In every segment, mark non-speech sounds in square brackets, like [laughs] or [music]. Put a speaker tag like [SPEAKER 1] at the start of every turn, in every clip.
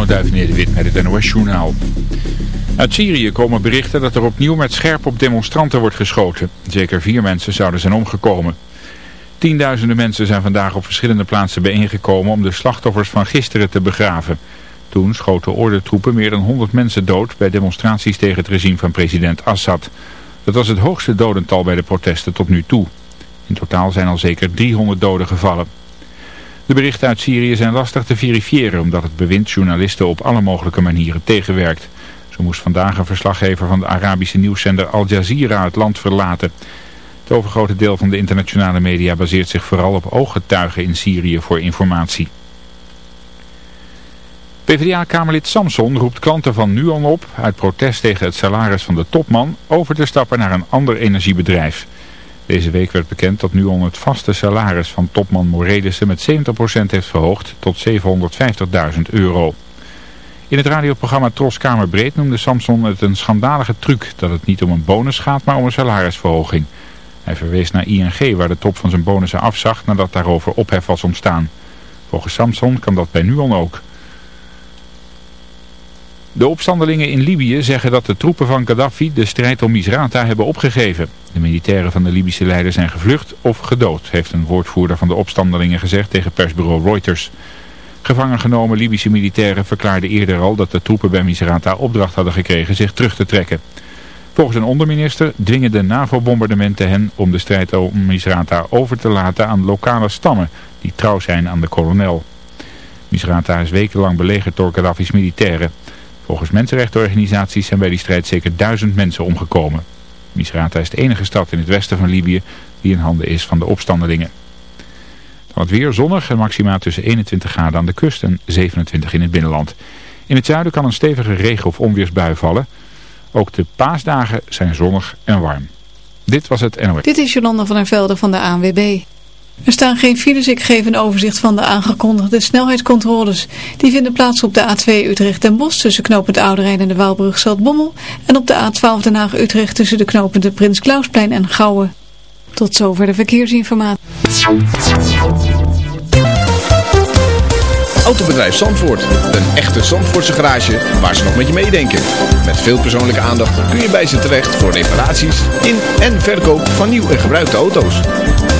[SPEAKER 1] Onderduif Nederwit met het NOS-journaal. Uit Syrië komen berichten dat er opnieuw met scherp op demonstranten wordt geschoten. Zeker vier mensen zouden zijn omgekomen. Tienduizenden mensen zijn vandaag op verschillende plaatsen bijeengekomen om de slachtoffers van gisteren te begraven. Toen schoten ordentroepen meer dan 100 mensen dood bij demonstraties tegen het regime van president Assad. Dat was het hoogste dodental bij de protesten tot nu toe. In totaal zijn al zeker 300 doden gevallen. De berichten uit Syrië zijn lastig te verifiëren omdat het bewind journalisten op alle mogelijke manieren tegenwerkt. Zo moest vandaag een verslaggever van de Arabische nieuwszender Al Jazeera het land verlaten. Het overgrote deel van de internationale media baseert zich vooral op ooggetuigen in Syrië voor informatie. PvdA-kamerlid Samson roept klanten van Nuon op, uit protest tegen het salaris van de topman, over te stappen naar een ander energiebedrijf. Deze week werd bekend dat Nuon het vaste salaris van topman Morelissen met 70% heeft verhoogd tot 750.000 euro. In het radioprogramma Tros Kamerbreed noemde Samson het een schandalige truc dat het niet om een bonus gaat, maar om een salarisverhoging. Hij verwees naar ING waar de top van zijn bonussen afzag nadat daarover ophef was ontstaan. Volgens Samson kan dat bij Nuon ook. De opstandelingen in Libië zeggen dat de troepen van Gaddafi de strijd om Misrata hebben opgegeven. De militairen van de Libische leider zijn gevlucht of gedood, heeft een woordvoerder van de opstandelingen gezegd tegen persbureau Reuters. Gevangen genomen Libische militairen verklaarden eerder al dat de troepen bij Misrata opdracht hadden gekregen zich terug te trekken. Volgens een onderminister dwingen de NAVO-bombardementen hen om de strijd om Misrata over te laten aan lokale stammen die trouw zijn aan de kolonel. Misrata is wekenlang belegerd door Gaddafi's militairen. Volgens mensenrechtenorganisaties zijn bij die strijd zeker duizend mensen omgekomen. Misrata is de enige stad in het westen van Libië die in handen is van de opstandelingen. Dan het weer zonnig en maximaal tussen 21 graden aan de kust en 27 in het binnenland. In het zuiden kan een stevige regen- of onweersbui vallen. Ook de paasdagen zijn zonnig en warm. Dit was het NOS.
[SPEAKER 2] Dit is Jolanda van der Velde van de ANWB. Er staan geen files, ik geef een overzicht van de aangekondigde snelheidscontroles. Die vinden plaats op de A2 Utrecht-Den Bosch tussen knooppunt Ouderijn en de Waalbrug Zaltbommel. En op de A12 Den Haag-Utrecht tussen de knooppunten Prins Klausplein en Gouwen. Tot zover de verkeersinformatie.
[SPEAKER 3] Autobedrijf Zandvoort. Een echte Zandvoortse garage waar ze nog met je meedenken. Met veel persoonlijke aandacht kun je bij ze terecht voor reparaties in en verkoop van nieuw en gebruikte auto's.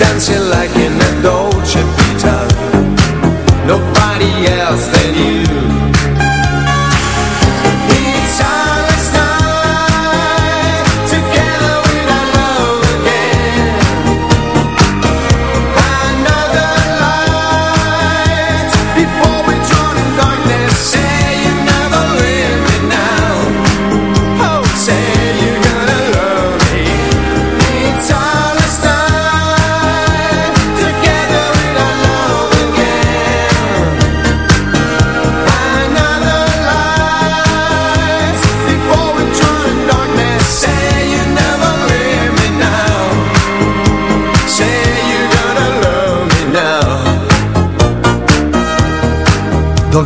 [SPEAKER 4] Dancing like in a Dolce Vita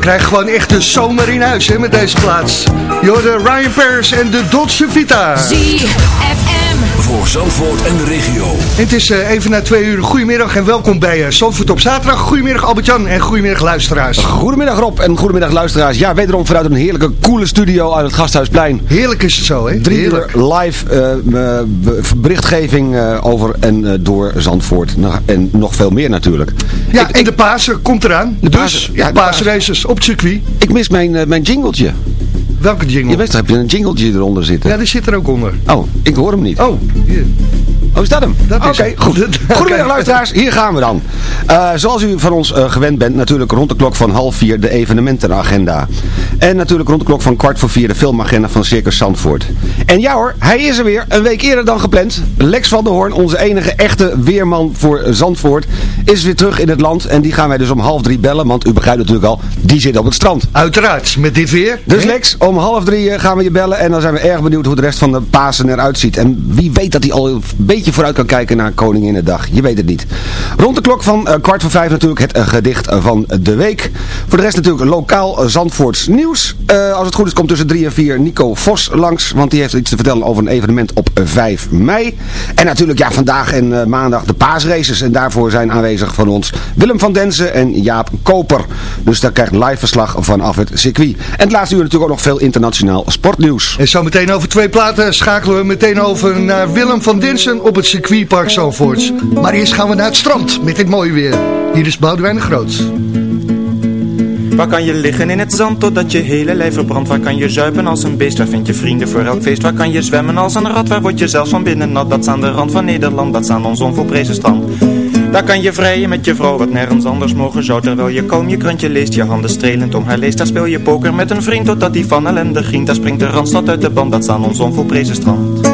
[SPEAKER 5] Krijg gewoon echt de zomer in huis hè, met deze plaats. Je hoorde Ryan Paris en de Dolce Vita.
[SPEAKER 6] Voor Zandvoort en de regio.
[SPEAKER 5] Het is eh, even na twee uur. Goedemiddag en welkom bij uh, Zandvoort op zaterdag. Goedemiddag Albert-Jan en goedemiddag luisteraars.
[SPEAKER 7] Goedemiddag Rob en goedemiddag luisteraars. Ja, wederom vanuit een heerlijke, coole studio uit het Gasthuisplein.
[SPEAKER 5] Heerlijk is het zo, hè?
[SPEAKER 7] Drie
[SPEAKER 5] Heerlijk.
[SPEAKER 7] uur live eh, eh, berichtgeving eh, over en eh, door Zandvoort. Nou, en nog veel meer natuurlijk.
[SPEAKER 5] Ja,
[SPEAKER 7] ik,
[SPEAKER 5] en
[SPEAKER 7] ik,
[SPEAKER 5] de Pasen komt eraan.
[SPEAKER 7] De
[SPEAKER 5] dus,
[SPEAKER 7] Pasen,
[SPEAKER 5] ja, paasraces op het circuit.
[SPEAKER 7] ik mis mijn, eh, mijn jingletje.
[SPEAKER 5] Welke jingle?
[SPEAKER 7] Je weet, heb je een jingletje eronder zitten.
[SPEAKER 5] Ja, die zit er ook onder.
[SPEAKER 7] Oh, ik hoor hem niet.
[SPEAKER 5] Oh, hier.
[SPEAKER 7] Oh, is dat hem?
[SPEAKER 5] Dat
[SPEAKER 7] Oké, goed. [laughs] Goedemiddag luisteraars, hier gaan we dan. Eh, zoals u van ons eh, gewend bent, natuurlijk rond de klok van half vier de evenementenagenda. En natuurlijk rond de klok van kwart voor vier de filmagenda van Circus Zandvoort. En ja hoor, hij is er weer, een week eerder dan gepland. Lex van der Hoorn, onze enige echte weerman voor Zandvoort, is weer terug in het land. En die gaan wij dus om half drie bellen, want u begrijpt natuurlijk al, die zit op het strand.
[SPEAKER 5] Uiteraard, met dit weer.
[SPEAKER 7] Dus
[SPEAKER 5] hè?
[SPEAKER 7] Lex, om half drie eh, gaan we je bellen en dan zijn we erg benieuwd hoe de rest van de Pasen eruit ziet. En wie weet dat hij al een beetje vooruit kan kijken naar Koninginnedag. Je weet het niet. Rond de klok van eh, kwart voor vijf natuurlijk het eh, gedicht eh, van de week. Voor de rest natuurlijk lokaal Zandvoorts nieuws. Als het goed is komt tussen drie en vier Nico Vos langs, want die heeft iets te vertellen over een evenement op eh, 5 mei. En natuurlijk ja, vandaag en maandag de paasraces. En daarvoor zijn aanwezig van ons Willem van Denzen en Jaap Koper. Dus daar krijgt live verslag vanaf het circuit. En het laatste uur natuurlijk ook nog veel internationaal sportnieuws.
[SPEAKER 5] En zo meteen over twee platen schakelen we meteen over naar Willem van Dinsen op het circuitpark Zandvoorts. Maar eerst gaan we naar het strand met dit mooie weer. Hier is Boudewijn de Groot.
[SPEAKER 8] Waar kan je liggen in het zand totdat je hele lijf verbrandt? Waar kan je zuipen als een beest? Waar vind je vrienden voor elk feest? Waar kan je zwemmen als een rat? Waar word je zelfs van binnen nat? Dat is aan de rand van Nederland, dat is aan ons onvolprezen strand. Daar kan je vrijen met je vrouw, wat nergens anders mogen zou Terwijl je kalm je krantje leest, je handen strelend om haar leest Daar speel je poker met een vriend, totdat die van ellende grient Daar springt de randstad uit de band, dat is aan ons onvolprezen strand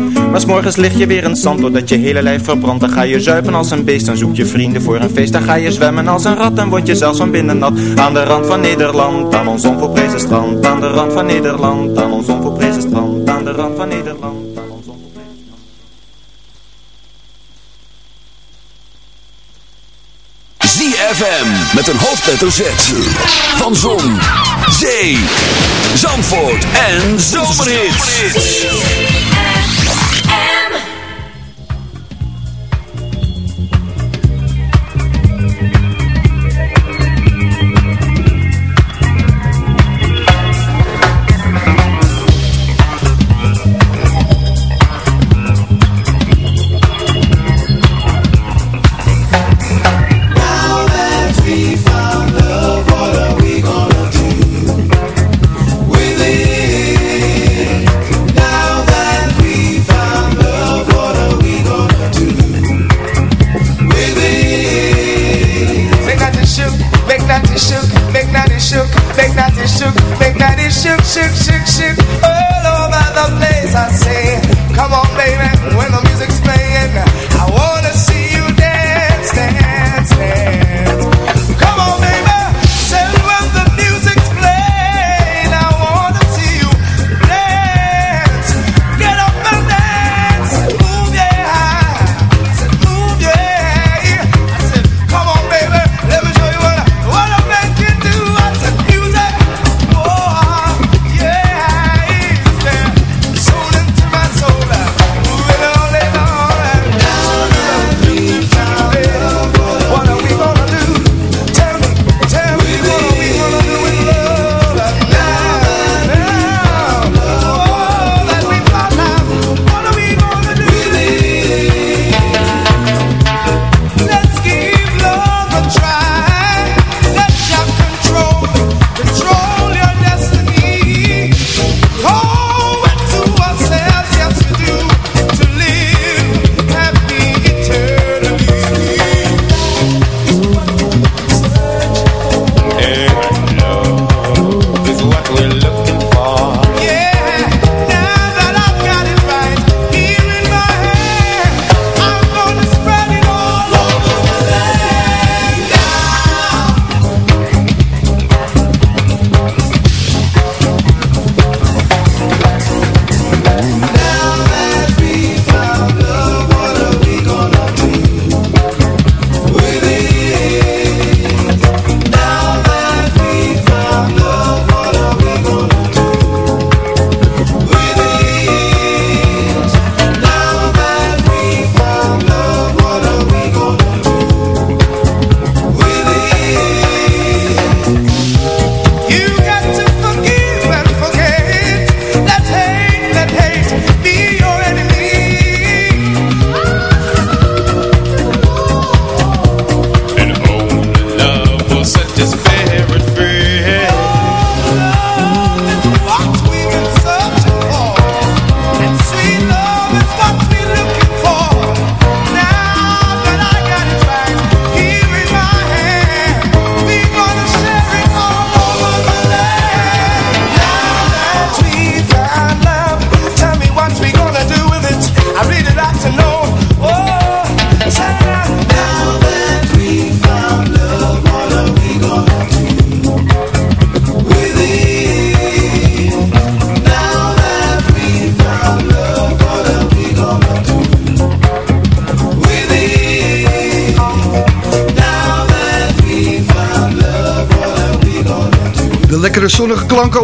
[SPEAKER 8] maar s'morgens lig je weer in zand doordat je hele lijf verbrandt. Dan ga je zuipen als een beest, dan zoek je vrienden voor een feest. Dan ga je zwemmen als een rat, dan word je zelfs van binnen nat. Aan de rand van Nederland, aan ons onvoorprezen strand. Aan de rand van Nederland, aan ons onvoorprezen strand. Aan de rand van Nederland
[SPEAKER 9] ZFM met een hoofdletter Z. Van Zon, Zee, Zandvoort en Zomerhits.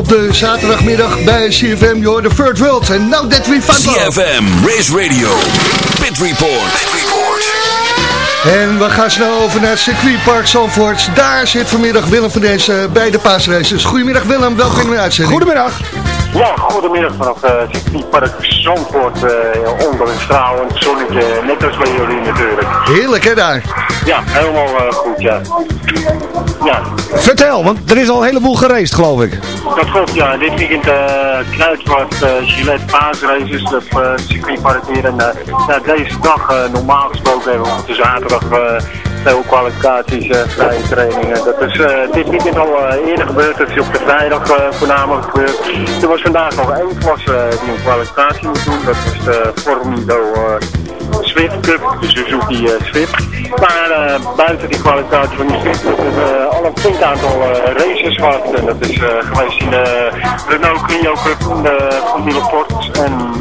[SPEAKER 5] Op de zaterdagmiddag bij CFM. Je hoort de Third World. En now that we love.
[SPEAKER 9] CFM, Race Radio, Pit Report. Pit Report.
[SPEAKER 5] En we gaan snel over naar het circuitpark Zandvoort. Daar zit vanmiddag Willem van deze bij de paasraces. Goedemiddag Willem, welkom in de uitzending.
[SPEAKER 7] Goedemiddag.
[SPEAKER 10] Ja, goedemiddag vanaf uh, circuitpark Zandvoort. Uh, onder een stralend zonnetje, net als bij jullie natuurlijk.
[SPEAKER 5] Heerlijk hè daar?
[SPEAKER 10] Ja, helemaal uh, goed, ja. Ja,
[SPEAKER 7] Vertel, want er is al een heleboel gereisd, geloof ik.
[SPEAKER 10] Dat klopt, ja. Dit weekend uh, Kruidvat, uh, Gillette paasraces op uh, het circuitpark hier. En deze dag, normaal gesproken hebben we op de zaterdag uh, veel kwalificaties, vrije trainingen. Dat is dit weekend al eerder gebeurd. Dat is op de vrijdag voornamelijk gebeurd. Er was vandaag nog één klasse uh, die een kwalificatie moet doen. Dat is de Formido Swift Cup, de Suzuki uh, Swift. Maar uh, buiten die kwalificatie van die Swift hebben we al een flink aantal uh, races gehad. En dat is uh, geweest in de Renault Clio Cup, de Formule Ford. En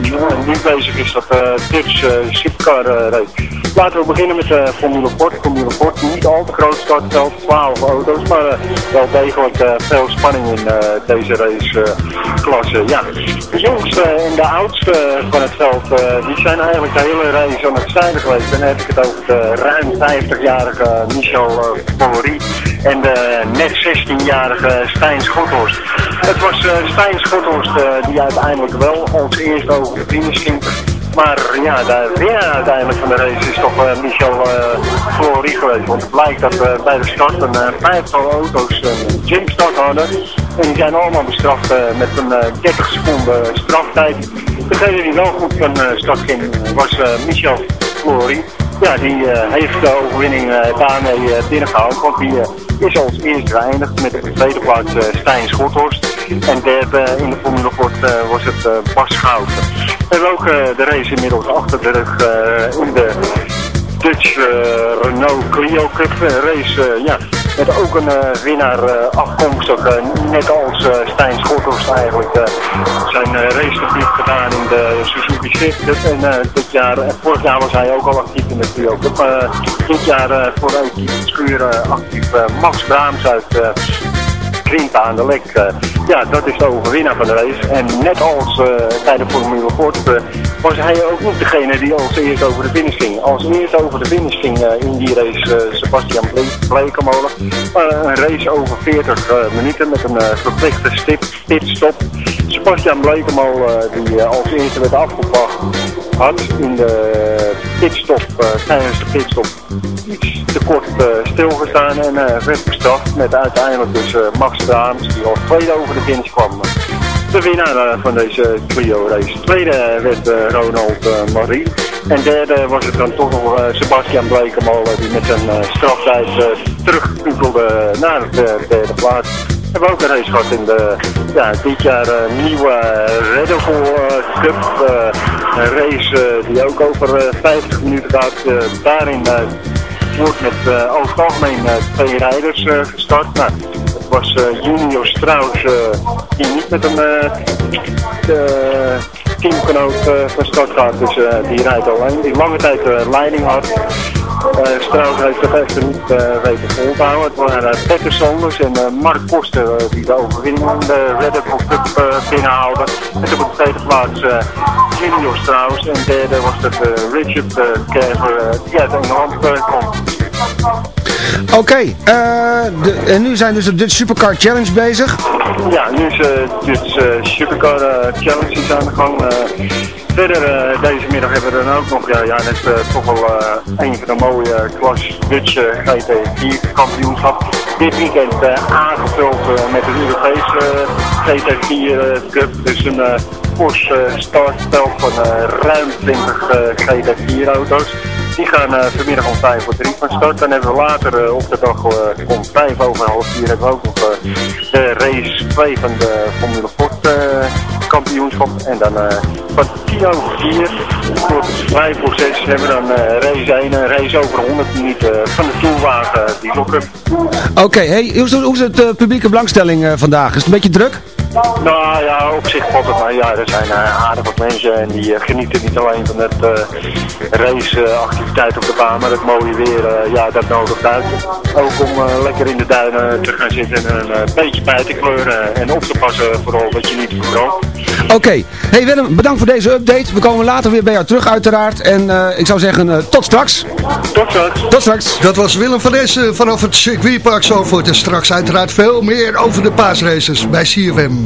[SPEAKER 10] nu bezig is dat Dutch Supercar race. Laten we beginnen met de Formule Ford. Formule Ford, niet al te groot startveld, 12 auto's, maar wel degelijk veel spanning in deze raceklasse. ja, de jongste en de oudste van het veld, die zijn eigenlijk de hele race aan het geweest. Dan heb ik het over de ruim 50-jarige Michel uh, Favori en de net 16-jarige Stijn Schothorst. Het was uh, Stijn Schothorst uh, die uiteindelijk wel als eerste over de finish ging. Maar ja, de winnaar uiteindelijk van de race is toch Michel Flory geweest. Want het blijkt dat we bij de start een vijftal auto's een jumpstart hadden. En die zijn allemaal bestraft met een 30 seconden straftijd. Degene die wel goed van start ging was Michel Flory. Ja, die heeft de overwinning daarmee binnengehaald. Want die is als eerste geëindigd met de tweede plaats Stijn Schothorst. En derde in de Formule Ford was het Bas Schouten. We hebben ook de race inmiddels achter de rug in de Dutch uh, Renault Clio Cup race. ja, met ook een winnaar afkomstig, net als Stijn Schothorst eigenlijk, zijn racegebied gedaan in de Suzuki Swift Cup. En dit jaar, vorig jaar was hij ook al actief in de Clio Cup. dit jaar voor Equipe Schuur actief Max Braams uit Quinta aan de lek. Uh, ja, dat is de overwinnaar van de race. En net als bij de Formule Ford uh, was hij ook niet degene die als eerst over de finish ging. Als eerst over de finish ging in die race Sebastian Blekemolen. een race over 40 minuten met een verplichte stip, pitstop. Sebastian Blekemolen die als eerste werd afgepakt had in de pitstop, tijdens de pitstop iets te kort stilgestaan en werd bestraft met uiteindelijk dus Max Braams die als tweede over de finish kwam. De winnaar van deze Clio race. Tweede werd Ronald Marie. En derde was het dan toch nog Sebastian Blekemolen die met zijn straftijd terugkukelde naar de derde plaats. We hebben ook een race gehad in de ja, dit jaar nieuwe Red Bull Cup. een race die ook over 50 minuten gaat. daarin wordt met over het twee rijders gestart. Nou, was Junior Strauss, die niet met een teamgenoot van start gaat. Dus die rijdt alleen. Die lange tijd leiding had. Strauss heeft het echter niet weten vol te houden. Het waren Petter Sanders en Mark Koster die de overwinning in de Red Bull Cup binnenhaalden. En op de tweede plaats Junior Strauss. En derde was het Richard Kerver die uit Engeland komt.
[SPEAKER 7] Oké, uh, en nu zijn dus de Dutch Supercar Challenge bezig.
[SPEAKER 10] Ja, nu is de uh, Dutch uh, Supercar Challenge is aan de gang. verder deze middag hebben we dan ook nog, ja, ja net toch wel een van de mooie klas Dutch GT4 kampioenschap. Dit weekend aangevuld met een Europese GT4 Cup. Dus een fors startveld van ruim 20 GT4 auto's. Die gaan uh, vanmiddag om 5 voor 3 van start. Dan hebben we later uh, op de dag uh, om 5 over half 4 hebben we ook nog de race 2 van de Formule Ford kampioenschap. En dan van 10 over 4 tot 5 voor 6 hebben we dan race 1, een race over 100 minuten van de toelwagen die lokken.
[SPEAKER 7] Oké, okay, hey, hoe is het publieke belangstelling vandaag? Is het een beetje druk?
[SPEAKER 10] Nou ja, op zich valt het mee. Ja, er zijn uh, aardig wat mensen en die uh, genieten niet alleen van het uh, raceactiviteit op de baan, maar het mooie weer, ja, dat nodig buiten. Ook om lekker in de duinen te gaan zitten en een beetje bij te kleuren en op te passen vooral dat je niet verbroodt.
[SPEAKER 7] Oké. Hey Willem, bedankt voor deze update. We komen later weer bij jou terug uiteraard. En ik zou zeggen, tot straks.
[SPEAKER 10] Tot straks.
[SPEAKER 7] Tot straks.
[SPEAKER 5] Dat was Willem van Dessen vanaf het circuitpark Zalvoort. En straks uiteraard veel meer over de paasraces bij CFM.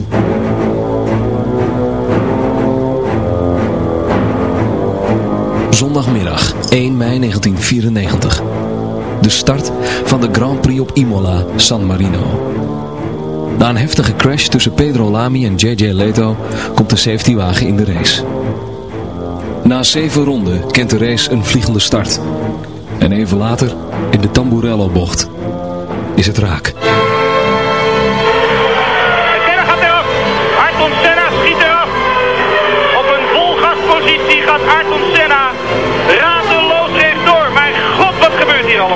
[SPEAKER 11] Zondagmiddag 1 mei 1994. De start van de Grand Prix op Imola, San Marino. Na een heftige crash tussen Pedro Lamy en JJ Leto komt de safety wagen in de race. Na zeven ronden kent de race een vliegende start. En even later, in de Tamburello-bocht, is het raak.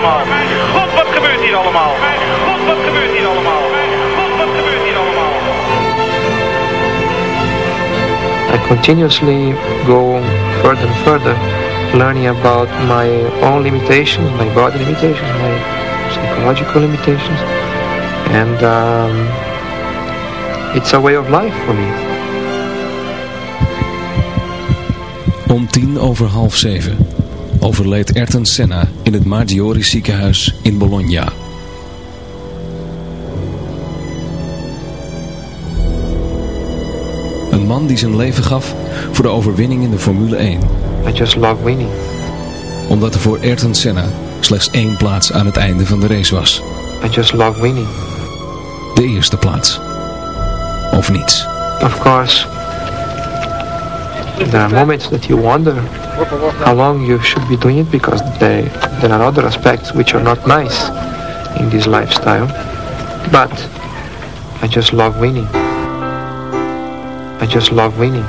[SPEAKER 12] Allemaal? God, wat gebeurt hier allemaal? God, wat gebeurt hier allemaal? God, wat gebeurt hier allemaal?
[SPEAKER 13] I continuously go further and further, learning about my own limitations, my body limitations, my psychological limitations, and um, it's a way of life for me.
[SPEAKER 11] Om tien over half zeven overleed Ayrton Senna in het Maggiore ziekenhuis in Bologna. Een man die zijn leven gaf voor de overwinning in de Formule 1.
[SPEAKER 13] I just love winning.
[SPEAKER 11] Omdat er voor Ayrton Senna slechts één plaats aan het einde van de race was.
[SPEAKER 13] I just love winning.
[SPEAKER 11] De eerste plaats. Of niets.
[SPEAKER 13] Of course, there are moments that you wonder how long you should be doing it because they, there are other aspects which are not nice in this lifestyle. But I just love winning. I just love winning.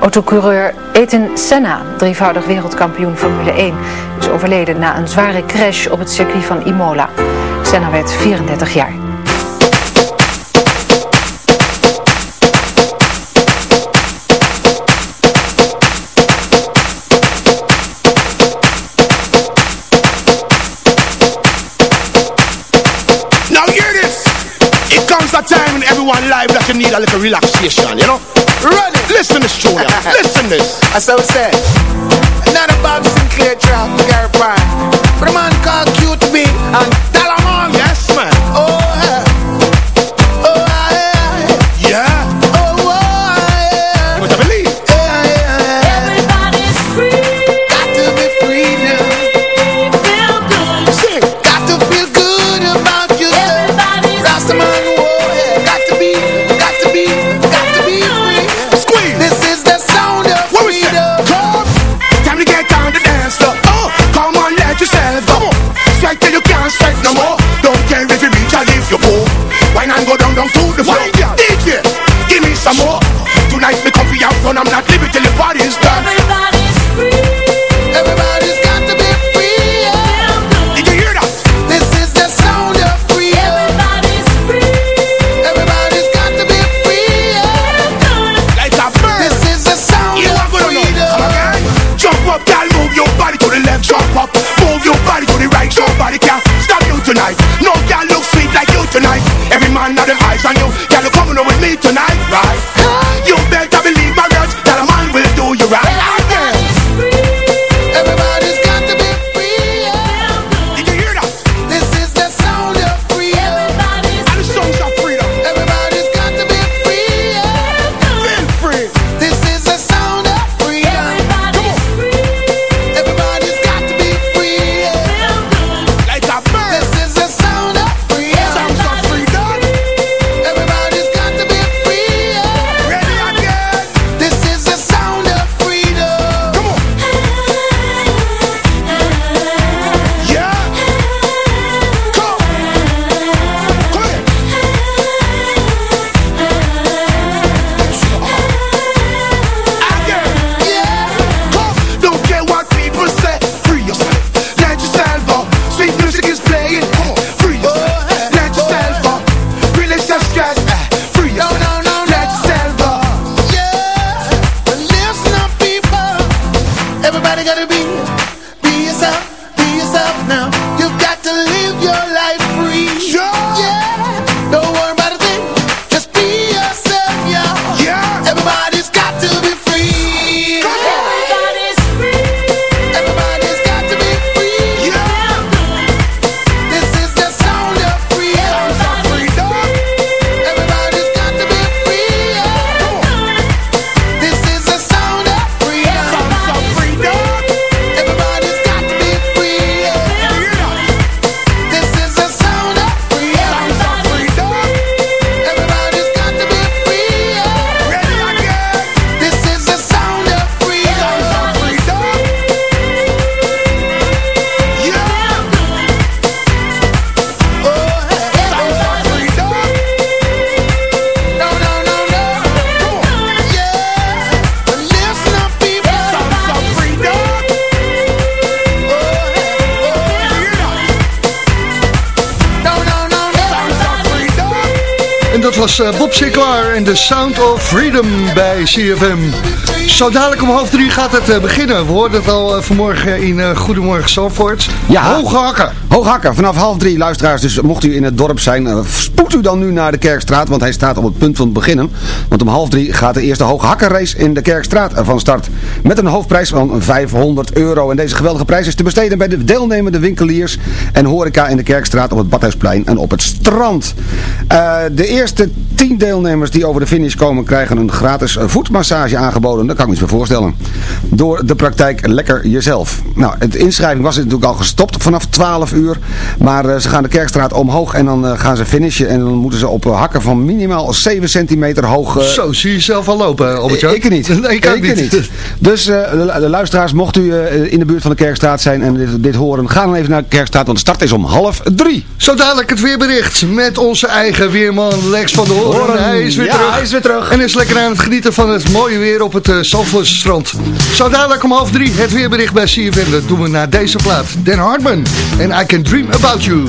[SPEAKER 14] Autocoureur Ayrton Senna, drievoudig wereldkampioen Formule 1, is overleden na een zware crash op het circuit van Imola. Senna werd 34 jaar.
[SPEAKER 15] One life that you need a little relaxation, you know? Ready? Listen to this tune, [laughs] Listen this. I so say, not a
[SPEAKER 5] was eh, Bob Sinclair en The Sound of Freedom bij CFM. Zo dadelijk om half drie gaat het eh, beginnen. We hoorden het al eh, vanmorgen in Goedemorgen Zandvoort.
[SPEAKER 7] Ja.
[SPEAKER 5] Hoge hakken.
[SPEAKER 7] Hoog hakken, vanaf half drie luisteraars. Dus mocht u in het dorp zijn, eh, spoed u dan nu naar de Kerkstraat. Want hij staat op het punt van beginnen. Want om half drie gaat de eerste hooghakkenrace in de Kerkstraat van start. Met een hoofdprijs van 500 euro. En deze geweldige prijs is te besteden bij de deelnemende winkeliers en horeca in de Kerkstraat op het Badhuisplein en op het strand. Eh, de eerste tien deelnemers die over de finish komen krijgen een gratis voetmassage aangeboden. Dat kan ik me eens voor voorstellen. Door de praktijk Lekker Jezelf. Nou, de inschrijving was natuurlijk al gestopt vanaf 12 uur. Maar eh, ze gaan de Kerkstraat omhoog en dan eh, gaan ze finishen. En dan moeten ze op eh, hakken van minimaal 7 centimeter hoog...
[SPEAKER 5] Zo, zie je zelf al lopen, albert
[SPEAKER 7] ik niet. [laughs]
[SPEAKER 5] Nee, ik ook niet.
[SPEAKER 7] Dus de, luisteraars, mocht u in de buurt van de Kerkstraat zijn en dit, dit horen, ga dan even naar de Kerkstraat, want de start is om half drie.
[SPEAKER 5] Zo dadelijk het weerbericht met onze eigen weerman Lex van der Hoorn.
[SPEAKER 7] Hoorn.
[SPEAKER 5] Hij is weer
[SPEAKER 7] Ja,
[SPEAKER 5] terug.
[SPEAKER 7] hij is weer terug.
[SPEAKER 5] En is lekker aan het genieten van het mooie weer op het uh, strand. Zo dadelijk om half drie het weerbericht bij CFM. Dat doen we naar deze plaat. Dan Hartman en I Can Dream About You.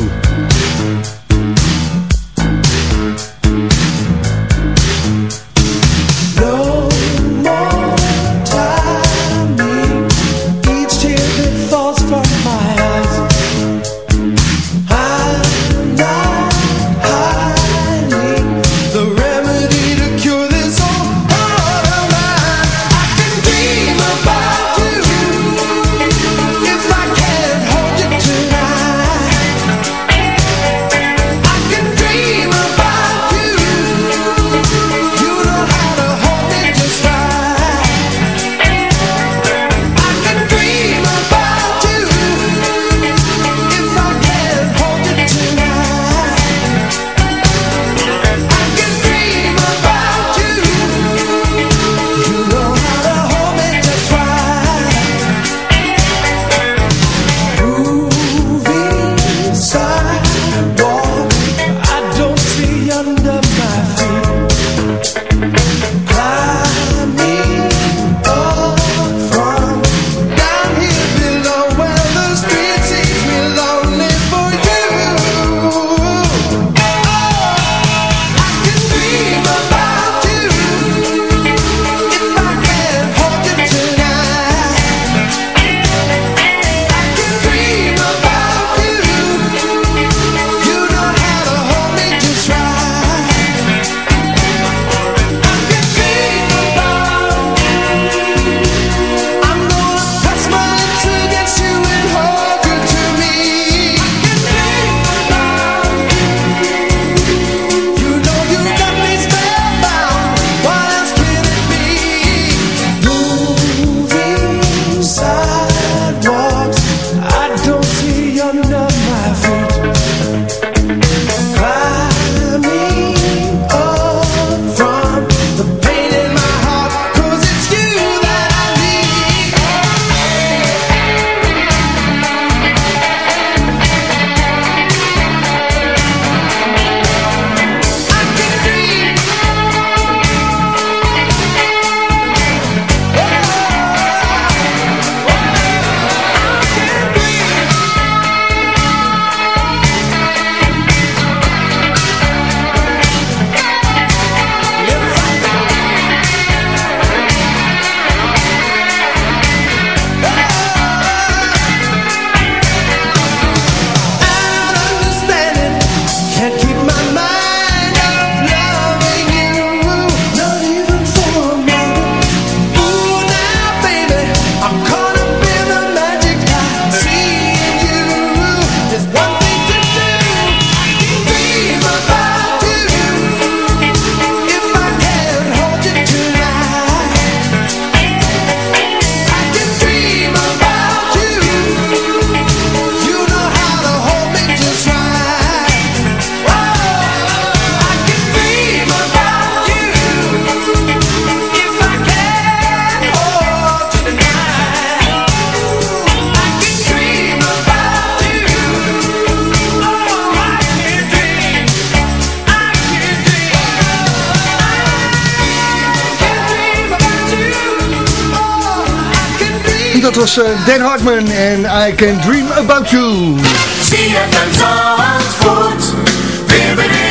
[SPEAKER 5] Was eh, Dan Hartman en I Can Dream About You.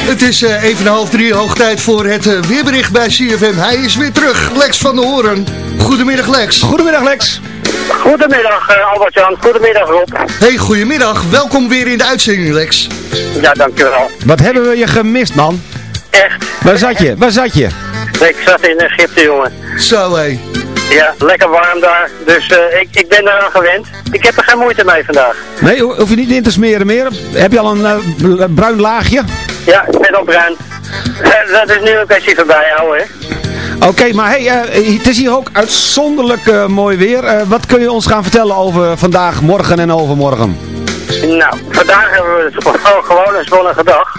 [SPEAKER 5] Het is eh, even half drie, hoog tijd voor het eh, weerbericht bij CFM. Hij is weer terug, Lex van der Hoorn. Goedemiddag Lex.
[SPEAKER 7] Goedemiddag Lex.
[SPEAKER 16] Goedemiddag uh, Albert-Jan, goedemiddag Rob.
[SPEAKER 5] Hey, goedemiddag. Welkom weer in de uitzending Lex.
[SPEAKER 16] Ja, dankjewel.
[SPEAKER 7] Wat hebben we je gemist man?
[SPEAKER 16] Echt.
[SPEAKER 7] Waar zat je? Waar zat je?
[SPEAKER 16] Ik zat in Egypte jongen.
[SPEAKER 5] Zo hé.
[SPEAKER 16] Ja, lekker warm daar. Dus uh, ik, ik ben eraan gewend. Ik heb er geen moeite mee vandaag.
[SPEAKER 7] Nee, ho hoef je niet in te smeren meer. Heb je al een uh, bruin laagje?
[SPEAKER 16] Ja, ik ben al bruin. [laughs] Dat is nu een kwestie voorbij hè.
[SPEAKER 7] Oké, okay, maar hey, het is hier ook uitzonderlijk mooi weer. wat kun je ons gaan vertellen over vandaag, morgen en overmorgen?
[SPEAKER 16] Nou, vandaag hebben we het [laughs] gewoon een zonnige dag.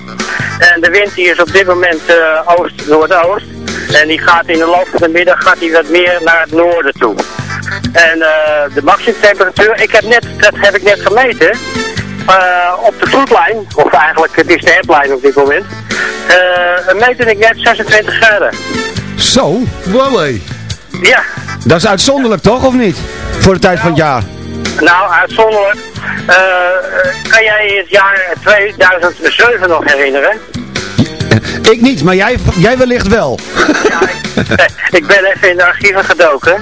[SPEAKER 16] En de wind die is op dit moment oost-noordoost. En die gaat in de loop van de middag gaat die wat meer naar het noorden toe. En uh, de maximumtemperatuur, ik heb net, dat heb ik net gemeten. Uh, op de vloedlijn, of eigenlijk het is de headline op dit moment, uh, meette ik net 26 graden.
[SPEAKER 7] Zo?
[SPEAKER 5] Hé.
[SPEAKER 16] Ja.
[SPEAKER 7] Dat is uitzonderlijk toch, of niet? Voor de tijd van het jaar.
[SPEAKER 16] Nou, uitzonderlijk. kan jij het jaar 2007 nog herinneren? [laughs]
[SPEAKER 7] Ik niet, maar jij, jij wellicht wel.
[SPEAKER 16] ja, [laughs] ik, ik, ben even in de archieven gedoken.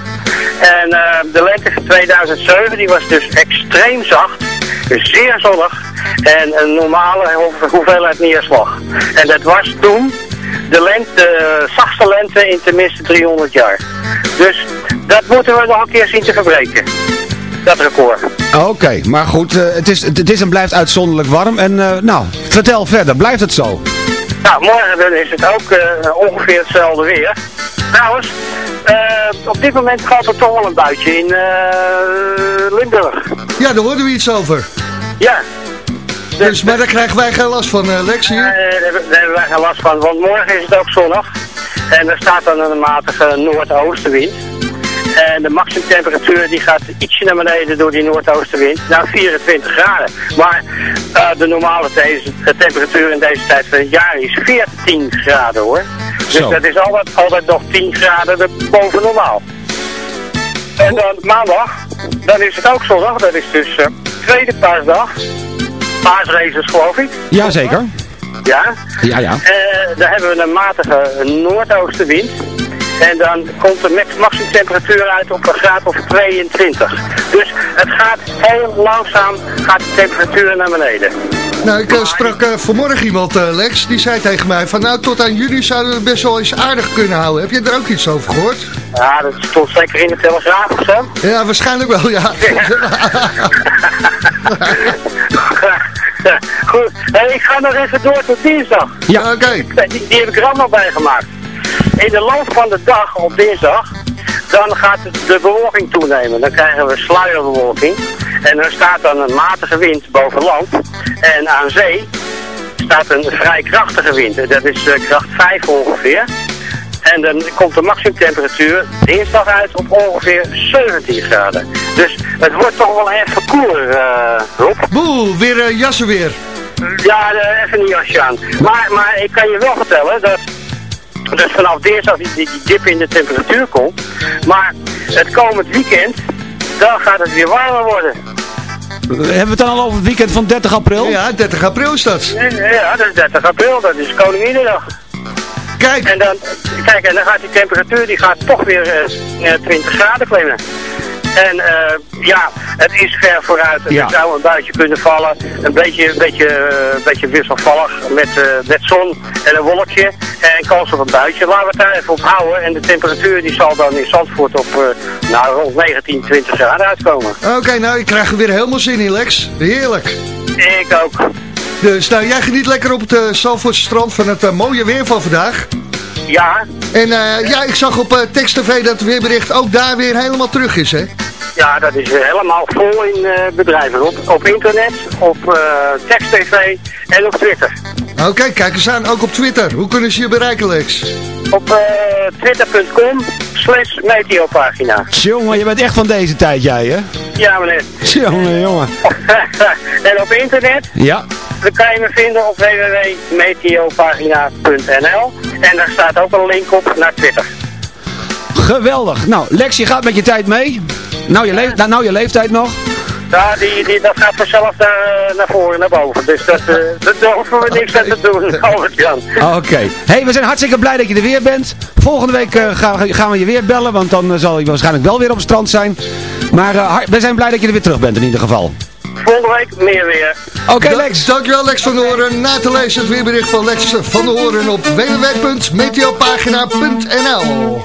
[SPEAKER 16] En uh, de lente van 2007 die was dus extreem zacht. Zeer zonnig. En een normale hoeveelheid neerslag. En dat was toen de, lente, de zachtste lente in tenminste 300 jaar. Dus dat moeten we nog een keer zien te verbreken. Dat record.
[SPEAKER 7] Oké, okay, maar goed, uh, het, is, het is en blijft uitzonderlijk warm. En uh, nou, vertel verder, blijft het zo?
[SPEAKER 16] Nou, morgen is het ook uh, ongeveer hetzelfde weer. Trouwens, uh, op dit moment gaat er toch wel een buitje in uh, Limburg.
[SPEAKER 5] Ja, daar hoorden we iets over.
[SPEAKER 16] Ja.
[SPEAKER 5] Dus, dus maar daar krijgen wij geen last van, uh, Lex hier?
[SPEAKER 16] Nee, daar hebben wij geen last van, want morgen is het ook zonnig. En er staat dan een matige noordoostenwind. En de maximumtemperatuur die gaat ietsje naar beneden door die noordoostenwind naar 24 graden. Maar uh, de normale temperatuur in deze tijd van het jaar is 14 graden hoor. Dus Zo. dat is altijd, altijd nog 10 graden boven normaal. En dan maandag, dan is het ook zondag. Dat is dus uh, tweede paasdag. Paasraces geloof ik.
[SPEAKER 7] Jazeker.
[SPEAKER 16] Ja?
[SPEAKER 7] Ja, ja.
[SPEAKER 16] Uh, daar hebben we een matige noordoostenwind. En dan komt de maximum temperatuur uit op een graad of 22. Dus het gaat heel langzaam gaat de temperatuur naar beneden.
[SPEAKER 5] Nou, ik uh, sprak uh, vanmorgen iemand, uh, Lex, die zei tegen mij van nou, tot aan juli zouden we het best wel eens aardig kunnen houden. Heb je er ook iets over gehoord?
[SPEAKER 16] Ja, dat stond zeker in de Telegraaf of zo.
[SPEAKER 5] Ja, waarschijnlijk wel, ja. [laughs]
[SPEAKER 16] Goed, hey, ik ga nog even door tot dinsdag.
[SPEAKER 5] Ja, oké. Okay.
[SPEAKER 16] Die, die heb ik er allemaal bij gemaakt. In de loop van de dag op dinsdag, dan gaat de bewolking toenemen. Dan krijgen we sluierbewolking. En er staat dan een matige wind boven land. En aan zee staat een vrij krachtige wind. Dat is uh, kracht 5 ongeveer. En dan komt de maximumtemperatuur dinsdag uit op ongeveer 17 graden. Dus het wordt toch wel even koeler, uh, Rob.
[SPEAKER 5] Boe, weer uh, jassen weer.
[SPEAKER 16] Ja, even een jasje aan. Maar, maar ik kan je wel vertellen dat dus vanaf dinsdag die, die, die dip in de temperatuur komt. Maar het komend weekend, dan gaat het weer warmer worden.
[SPEAKER 7] Hebben we het dan al over het weekend van 30 april?
[SPEAKER 5] Ja, 30 april is dat.
[SPEAKER 16] Ja, dat is 30 april, dat is Koninginnedag.
[SPEAKER 5] Kijk.
[SPEAKER 16] En dan, kijk, en dan gaat die temperatuur die gaat toch weer uh, 20 graden klimmen. En uh, ja, het is ver vooruit. Er ja. zou een buitje kunnen vallen. Een beetje, een beetje, uh, beetje wisselvallig met, uh, met zon en een wolkje. En kans op een buitje. Laten we het daar even op houden. En de temperatuur die zal dan in Zandvoort op nou, rond 19, 20 graden uitkomen.
[SPEAKER 5] Oké, okay, nou ik krijg er weer helemaal zin in Lex. Heerlijk.
[SPEAKER 16] Ik ook.
[SPEAKER 5] Dus nou, jij geniet lekker op het uh, Zandvoortse strand van het mooie weer van vandaag.
[SPEAKER 16] Ja.
[SPEAKER 5] En uh, ja, ik zag op uh, Text TV dat het weerbericht ook daar weer helemaal terug is, hè?
[SPEAKER 16] Ja, dat is helemaal vol in uh, bedrijven. Op, op internet, op uh, Text TV en op Twitter.
[SPEAKER 5] Oké, okay, kijk eens aan, ook op Twitter. Hoe kunnen ze je bereiken, Lex?
[SPEAKER 16] Op uh, twitter.com slash meteopagina.
[SPEAKER 7] Jongen, je bent echt van deze tijd, jij, hè?
[SPEAKER 16] Ja, meneer.
[SPEAKER 7] Jongen, jongen. [laughs]
[SPEAKER 16] en op internet?
[SPEAKER 7] Ja.
[SPEAKER 16] Dan kan je me vinden op www.meteopagina.nl En daar staat ook een link op naar Twitter.
[SPEAKER 7] Geweldig. Nou, Lex, je gaat met je tijd mee. nou, je leef, nou, nou je leeftijd nog.
[SPEAKER 16] Ja, die, die, dat gaat vanzelf naar, naar voren, naar boven. Dus dat, uh, dat hoeven we niks aan te doen, [laughs] Albert-Jan.
[SPEAKER 7] Oké. hey, we zijn hartstikke blij dat je er weer bent. Volgende week uh, gaan, gaan, we je weer bellen, want dan uh, zal je waarschijnlijk wel weer op het strand zijn. Maar we zijn blij dat je er weer terug bent in ieder geval.
[SPEAKER 16] Volgende week meer weer.
[SPEAKER 7] Oké Lex.
[SPEAKER 17] Dankjewel Lex van Horen. Na te lezen het weerbericht van Lex van Horen op www.meteopagina.nl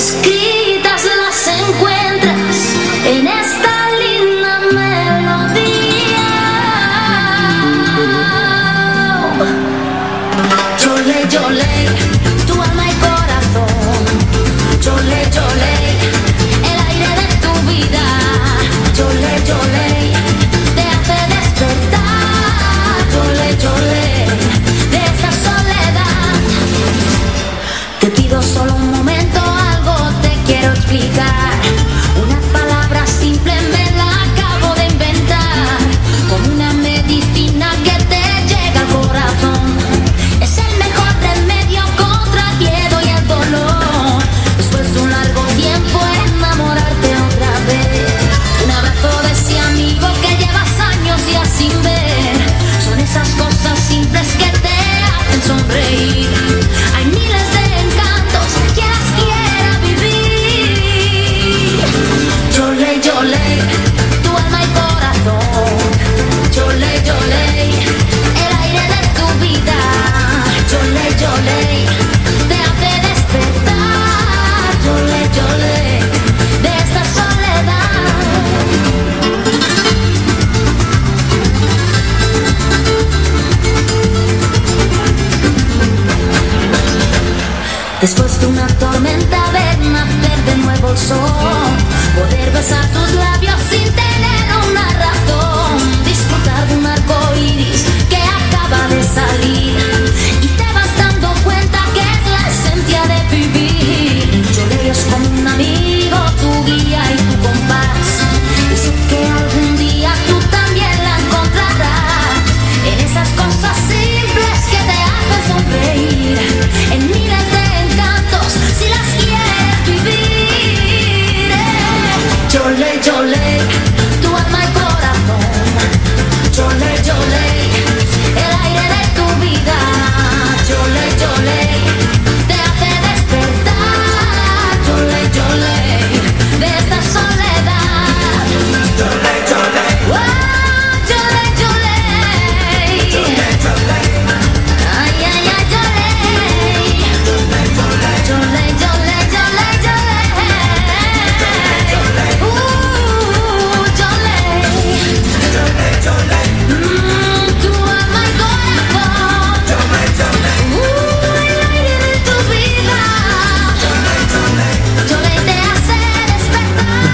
[SPEAKER 18] scream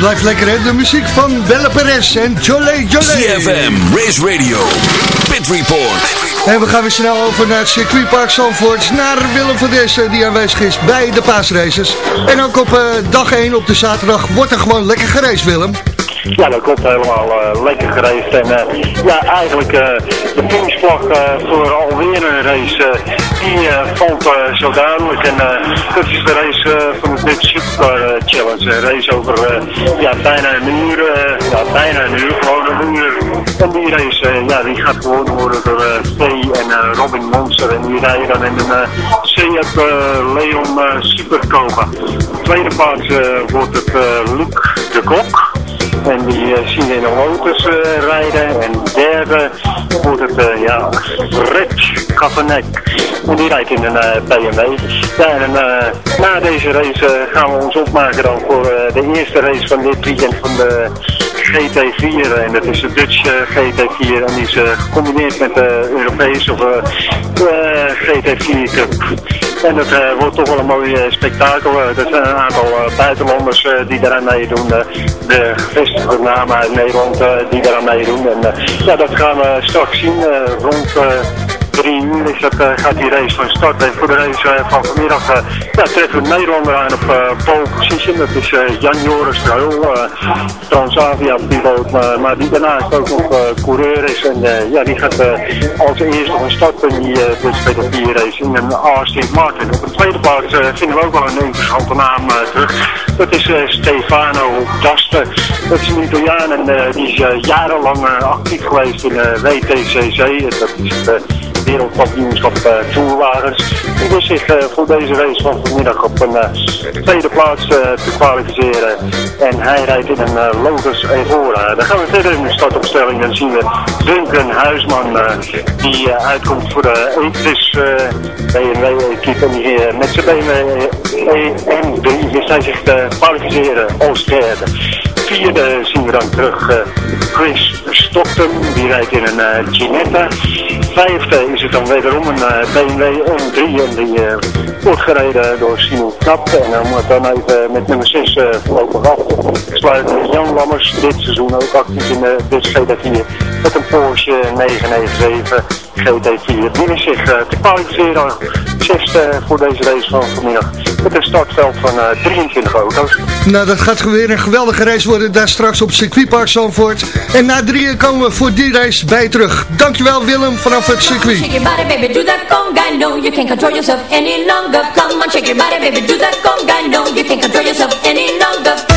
[SPEAKER 18] blijft lekker hè, de muziek van Belle Perez en Jolé Jolé.
[SPEAKER 19] CFM, Race Radio, Pit Report.
[SPEAKER 18] En we gaan weer snel over naar het circuitpark Zandvoort, naar Willem van Dessen die aanwezig is bij de paasraces. En ook op eh, dag 1 op de zaterdag wordt er gewoon lekker gereisd Willem.
[SPEAKER 10] Ja, dat klopt helemaal eh, lekker gereisd. En eh, ja, eigenlijk eh, de finishvlag eh, voor alweer een race, eh, die eh, valt zo duidelijk. En eh, dat is de race eh, van de Dutch Supercar eh, Challenge. Een race over ja, bijna een uur, ja, bijna een uur, gewoon een uur. En die race, ja, die gaat gewonnen worden door Vee en Robin Monster. En die rijden dan in een Seat Leon Supercopa. Op tweede plaats wordt het Luc de Kok. En die zien we in een Lotus rijden. En derde wordt het, eh, ja. En die rijdt in een eh, BMW. Na deze race eh, gaan we ons opmaken dan voor de eerste race van dit weekend van de GT4. En dat is de Dutch eh, GT4. En die is gecombineerd met de Europese of eh, eh, GT4 Cup. En dat eh, wordt toch wel een mooi eh, spektakel. Eh, er zijn een aantal buitenlanders die daaraan meedoen. de gevestigde namen uit Nederland die daaraan meedoen. En ja, dat gaan we straks zien rond... drie uur eh, gaat die race van start. En voor de race van vanmiddag eh, ja, treffen we Nederlander aan op eh, pole position. Dat is Jan Joris Ruil, Transavia piloot, maar, maar die daarnaast ook nog coureur is. En ja, die gaat als eerste van start in die uh, Dutch GT4 race in een Aston Martin. Op de tweede plaats vinden we ook wel een interessante naam terug. Dat is Stefano Daste. Dat is een Italiaan en die is jarenlang actief geweest in WTCC. En dat is wereldkampioenschap uh, tourwagens. Die wist zich eh, voor deze race van vanmiddag op een eh, tweede plaats eh, te kwalificeren. En hij rijdt in een eh, Lotus Evora. Dan gaan we verder in de startopstelling. Dan zien we Duncan Huisman eh, die eh, uitkomt voor de Epris eh, BMW-equipe. En die eh, met zijn BMW M3 wist hij zich te kwalificeren als derde. Vierde zien we dan terug eh, Chris Stockton, die rijdt in een eh, Ginetta. Vijfde is het dan wederom een eh, BMW M3 en die eh, wordt gereden door Simon Knap. En dan moet dan even met nummer 6 uh, voorlopig af. Sluiten Jan Lammers, dit seizoen ook actief in de Dutch GT4 met een Porsche 997 GT4. Die is zich eh, te kwalificeren, zesde voor deze race van vanmiddag. Met een startveld van eh, 23 auto's.
[SPEAKER 18] Nou, dat gaat weer een geweldige race worden daar straks op circuitpark Zandvoort. En na drieën komen we voor die race bij je terug. Dankjewel Willem vanaf het circuit.
[SPEAKER 20] Shake your body, baby, do that conga. No, you can't control yourself any longer. Come on, shake your body, baby, do that conga. No, you can't control yourself any longer.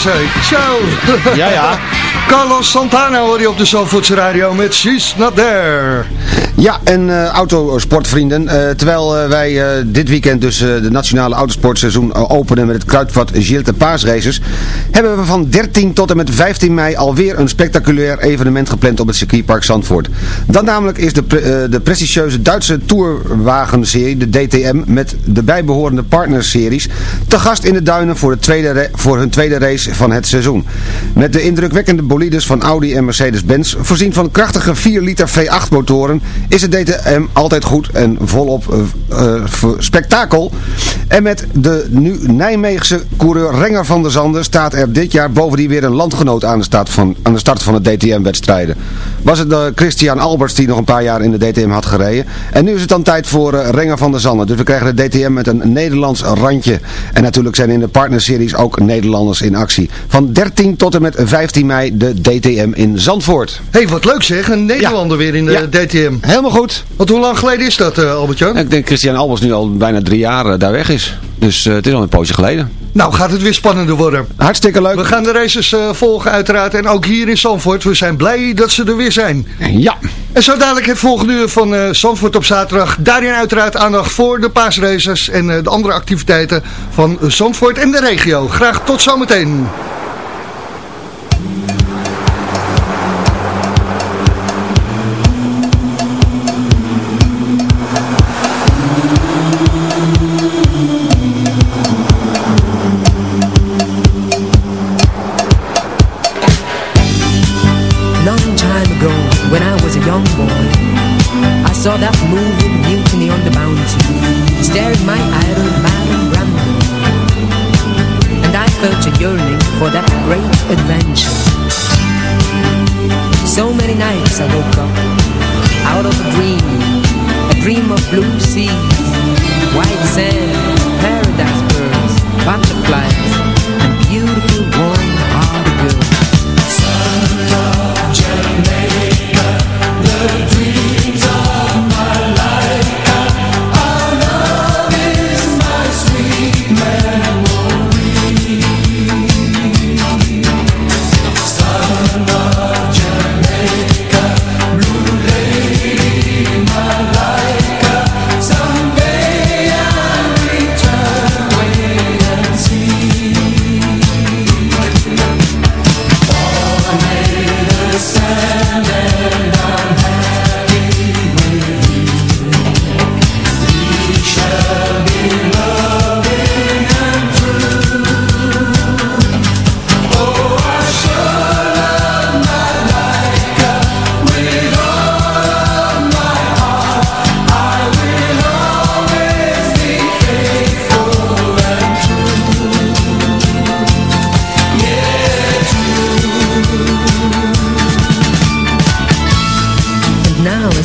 [SPEAKER 5] Zo.
[SPEAKER 7] Ja, ja. [laughs]
[SPEAKER 5] Carlos Santana hoor je op de Zandvoortse Radio met She's Not There.
[SPEAKER 7] Ja, en eh, autosportvrienden, eh, terwijl eh, wij dit weekend dus de nationale autosportseizoen openen met het Kruidvat Gilles de hebben we van 13 tot en met 15 mei alweer een spectaculair evenement gepland op het circuitpark Zandvoort. Dan namelijk is de, de prestigieuze Duitse Tourwagenserie, de DTM, met de bijbehorende partnerseries, te gast in de duinen voor, de tweede voor hun tweede race van het seizoen. Met de indrukwekkende bolides van Audi en Mercedes-Benz, voorzien van krachtige 4 liter V8 motoren, is het DTM altijd goed en volop eh, eh, spektakel. En met de nu Nijmeegse coureur Renger van der Zanden staat er dit jaar bovendien weer een landgenoot aan de start van, aan de start van de DTM-wedstrijden. Was het de Christian Alberts die nog een paar jaar in de DTM had gereden. En nu is het dan tijd voor Renger van der Zanden. Dus we krijgen de DTM met een Nederlands randje. En natuurlijk zijn in de partnerseries ook Nederlanders in actie. Van 13 tot en met 15 mei de DTM in Zandvoort.
[SPEAKER 5] Hé, hey, wat leuk zeg. Een Nederlander weer in de
[SPEAKER 7] Ja.
[SPEAKER 5] DTM.
[SPEAKER 7] Helemaal goed.
[SPEAKER 5] Want hoe lang geleden is dat, eh, Albert-Jan?
[SPEAKER 7] Ik denk Christian Albers nu al bijna drie jaar eh, daar weg is. Dus eh, het is al een poosje geleden.
[SPEAKER 5] Nou, gaat het weer spannender worden.
[SPEAKER 7] Hartstikke leuk.
[SPEAKER 5] We gaan de races volgen uiteraard. En ook hier in Zandvoort. We zijn blij dat ze er weer zijn.
[SPEAKER 7] Ja.
[SPEAKER 5] En zo dadelijk het volgende uur van eh Zandvoort op zaterdag. Daarin uiteraard aandacht voor de paasraces en de andere activiteiten van Zandvoort en de regio. Graag tot zometeen.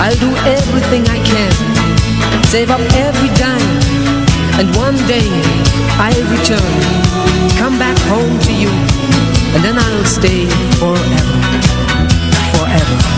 [SPEAKER 21] I'll do everything I can. Save up every dime. And one day I'll return. Come back home to you. And then I'll stay forever. Forever